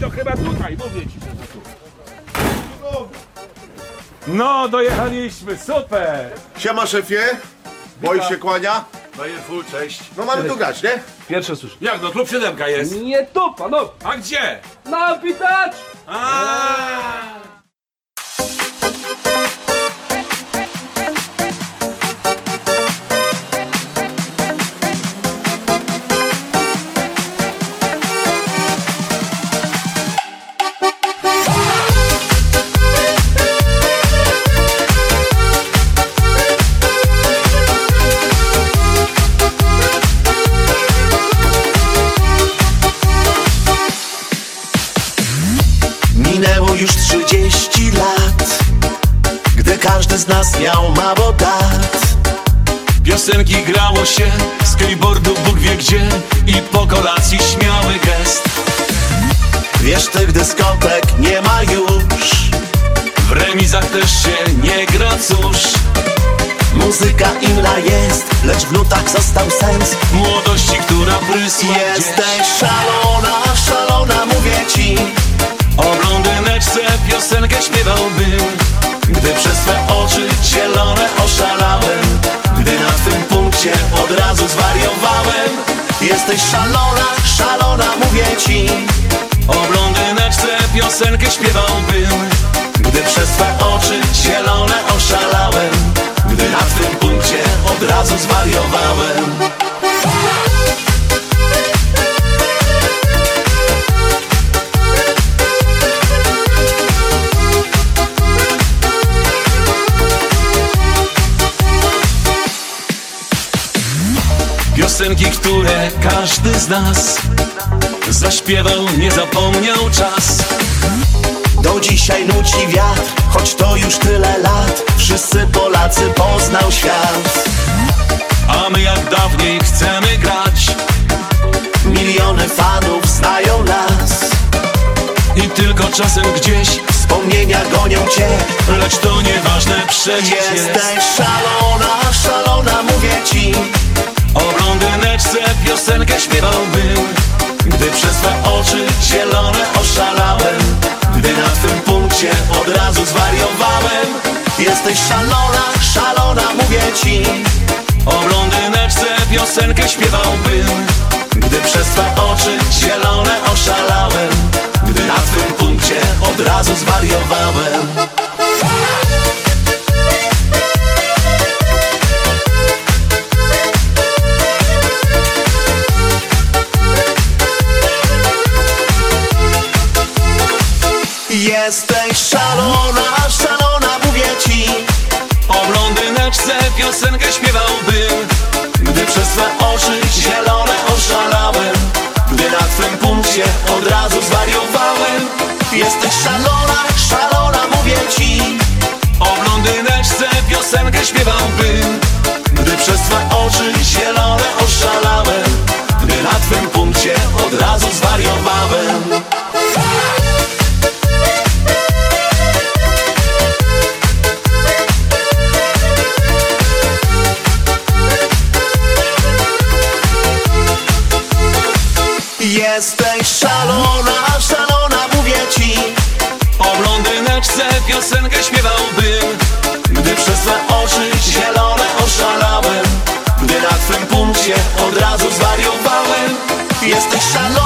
To chyba tutaj, mówię ci, że to tu. No, dojechaliśmy, super! Siema szefie, boi się kłania. No Daję full, cześć. No mamy tu grać, nie? Pierwsze słyszę. Jak no, klub siódemka jest. Nie tu, panowie! A gdzie? Na pitać! Aaaa! Już 30 lat Gdy każdy z nas miał mało dat Piosenki grało się, skateboardu Bóg wie gdzie I po kolacji śmiały gest. Wiesz, tych dyskotek nie ma już W remizach też się nie gra cóż. Muzyka inna jest, lecz w nutach został sens. Młodości, która prysła Jesteś szalona, szalona, od razu zwariowałem. Jesteś szalona, szalona, mówię ci. O blondyneczce piosenkę śpiewałbym Piosenki, które każdy z nas Zaśpiewał, nie zapomniał czas. Do dzisiaj nuci wiatr, choć to już tyle lat. Wszyscy Polacy poznał świat. A my jak dawniej chcemy grać. Miliony fanów znają nas. I tylko czasem gdzieś Wspomnienia gonią cię Lecz to nieważne przecież jest Jesteś szalona, Jesteś szalona, szalona, mówię ci. O blondyneczce piosenkę śpiewałbym. Gdy przez twe oczy zielone oszalałem. Gdy na twym punkcie od razu zwariowałem. Jesteś szalona, blondyneczce piosenkę śpiewałbym Jesteś szalona, szalona, mówię ci. O blondyneczce piosenkę śpiewałbym Gdy przez twoje oczy zielone oszalałem Gdy na twym punkcie od razu zwariowałem. Jesteś szalona